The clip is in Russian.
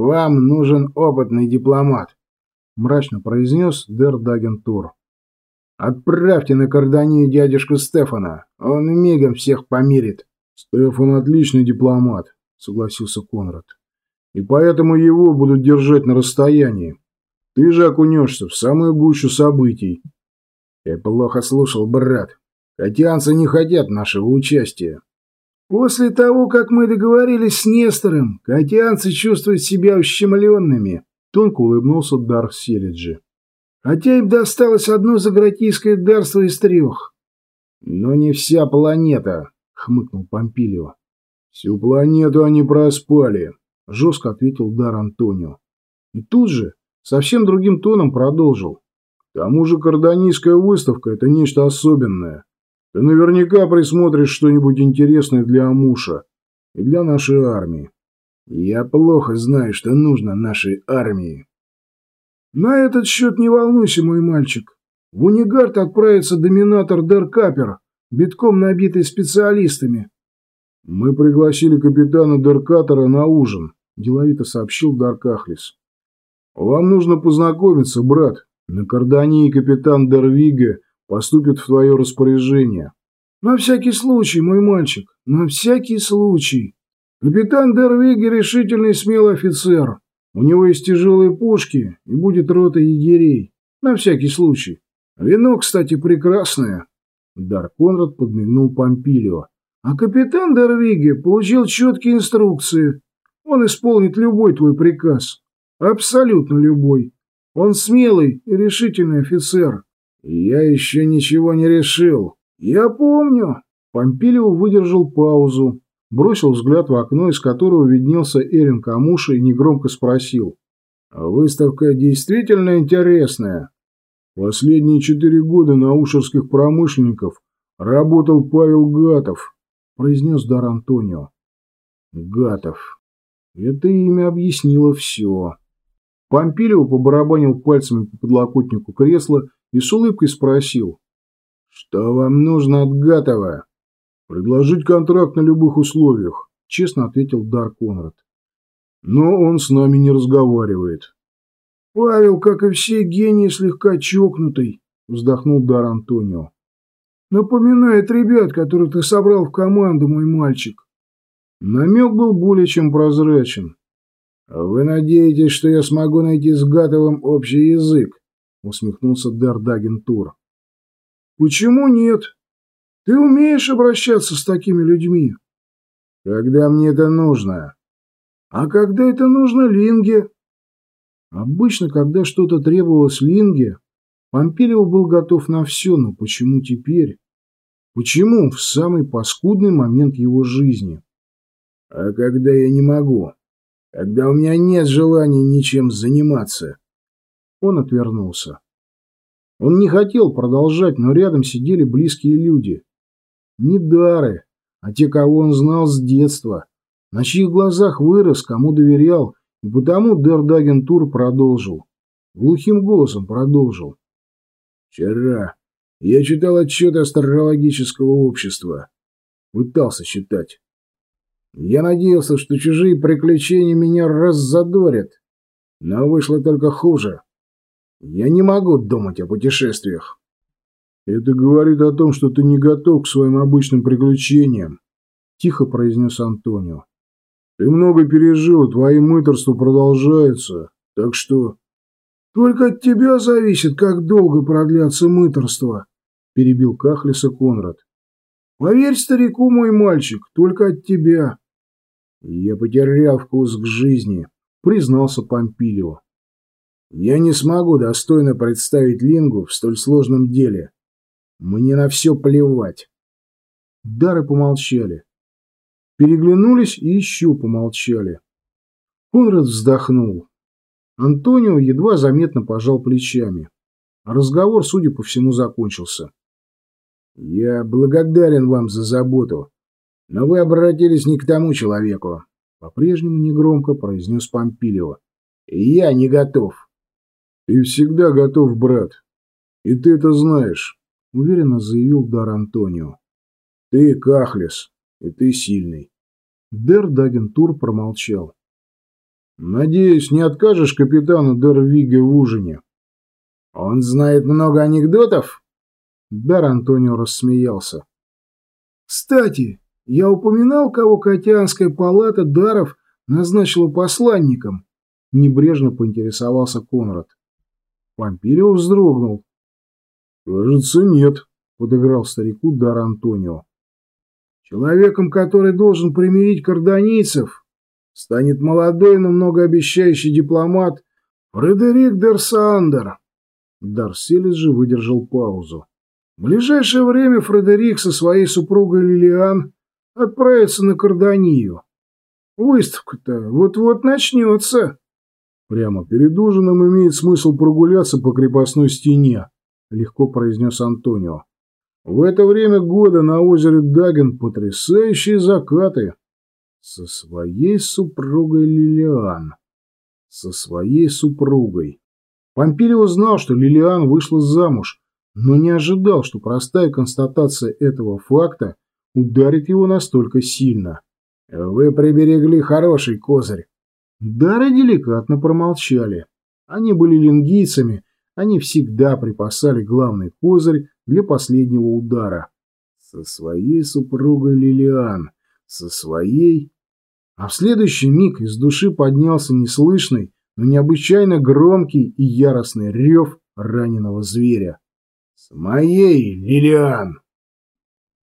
«Вам нужен опытный дипломат», — мрачно произнес Дер Дагентур. «Отправьте на Карданию дядюшку Стефана, он мигом всех помирит». «Стефан отличный дипломат», — согласился Конрад. «И поэтому его будут держать на расстоянии. Ты же окунешься в самую гущу событий». «Ты плохо слушал, брат. Катянцы не хотят нашего участия». После того, как мы договорились с Нестором, катянцы чувствуют себя ущемленными, — тонко улыбнулся Дарх Селиджи. Хотя им досталось одно загратийское дарство из трех. — Но не вся планета, — хмыкнул Помпилио. — Всю планету они проспали, — жестко ответил Дар Антонио. И тут же совсем другим тоном продолжил. К тому же карданийская выставка — это нечто особенное. Ты наверняка присмотришь что-нибудь интересное для Амуша и для нашей армии. Я плохо знаю, что нужно нашей армии. На этот счет не волнуйся, мой мальчик. В Унигард отправится доминатор Деркапер, битком набитый специалистами. Мы пригласили капитана Деркатора на ужин, деловито сообщил Даркахлис. Вам нужно познакомиться, брат. На Кардании капитан Дервига поступит в твое распоряжение. На всякий случай, мой мальчик, на всякий случай. Капитан Дервиги решительный смелый офицер. У него есть тяжелые пушки и будет рота егерей. На всякий случай. Вино, кстати, прекрасное. Дар Конрад подмигнул Помпилио. А капитан Дервиги получил четкие инструкции. Он исполнит любой твой приказ. Абсолютно любой. Он смелый и решительный офицер. «Я еще ничего не решил». «Я помню». Помпилио выдержал паузу, бросил взгляд в окно, из которого виднелся Эрин Камуша и негромко спросил. «Выставка действительно интересная. Последние четыре года на ушерских промышленников работал Павел Гатов», произнес Дар Антонио. «Гатов. Это имя объяснило все». Помпилио побарабанил пальцами по подлокотнику кресла и с улыбкой спросил. «Что вам нужно от Гатова?» «Предложить контракт на любых условиях», — честно ответил Дар Конрад. «Но он с нами не разговаривает». «Павел, как и все гении, слегка чокнутый», — вздохнул Дар Антонио. «Напоминает ребят, которых ты собрал в команду, мой мальчик». Намек был более чем прозрачен. «Вы надеетесь, что я смогу найти с Гатовым общий язык?» — усмехнулся Дердагентур. «Почему нет? Ты умеешь обращаться с такими людьми?» «Когда мне это нужно?» «А когда это нужно Линге?» Обычно, когда что-то требовалось Линге, Помпилио был готов на все, но почему теперь? Почему в самый паскудный момент его жизни? А когда я не могу? Когда у меня нет желания ничем заниматься? Он отвернулся. Он не хотел продолжать, но рядом сидели близкие люди. Не дары, а те, кого он знал с детства, на чьих глазах вырос, кому доверял, и потому Дердагентур продолжил. Глухим голосом продолжил. «Вчера я читал отчет астрологического общества. Пытался читать. Я надеялся, что чужие приключения меня раззадорят, но вышло только хуже. Я не могу думать о путешествиях. Это говорит о том, что ты не готов к своим обычным приключениям, тихо произнес Антонио. Ты много пережил, твои мыторства продолжаются, так что... Только от тебя зависит, как долго продлятся мыторства, перебил Кахлиса Конрад. Поверь старику, мой мальчик, только от тебя. Я потерял вкус к жизни, признался Помпилио. Я не смогу достойно представить Лингу в столь сложном деле. Мне на все плевать. Дары помолчали. Переглянулись и еще помолчали. Конрад вздохнул. Антонио едва заметно пожал плечами. Разговор, судя по всему, закончился. «Я благодарен вам за заботу, но вы обратились не к тому человеку», — по-прежнему негромко произнес Помпилио. «Я не готов». «Ты всегда готов, брат. И ты это знаешь», — уверенно заявил Дар Антонио. «Ты Кахлес, и ты сильный». Дер Дагентур промолчал. Надеюсь, не откажешь капитану Дервиге в ужине. Он знает много анекдотов? Дар Антонио рассмеялся. Кстати, я упоминал, кого Котянская палата даров назначила посланником. Небрежно поинтересовался Конрад. Помпилио вздрогнул. «Кажется, нет», — подыграл старику Дар Антонио. «Человеком, который должен примирить карданийцев, станет молодой, но многообещающий дипломат Фредерик Дерсандер». Дарселис же выдержал паузу. В ближайшее время Фредерик со своей супругой Лилиан отправится на Карданию. Выставка-то вот-вот начнется. Прямо перед ужином имеет смысл прогуляться по крепостной стене, легко произнес Антонио. В это время года на озере Даген потрясающие закаты. Со своей супругой Лилиан. Со своей супругой. Помпилио знал, что Лилиан вышла замуж, но не ожидал, что простая констатация этого факта ударит его настолько сильно. «Вы приберегли хороший козырь», Дары деликатно промолчали. Они были лингийцами, они всегда припасали главный козырь для последнего удара. Со своей супругой Лилиан, со своей... А в следующий миг из души поднялся неслышный, но необычайно громкий и яростный рев раненого зверя. «С моей, Лилиан!»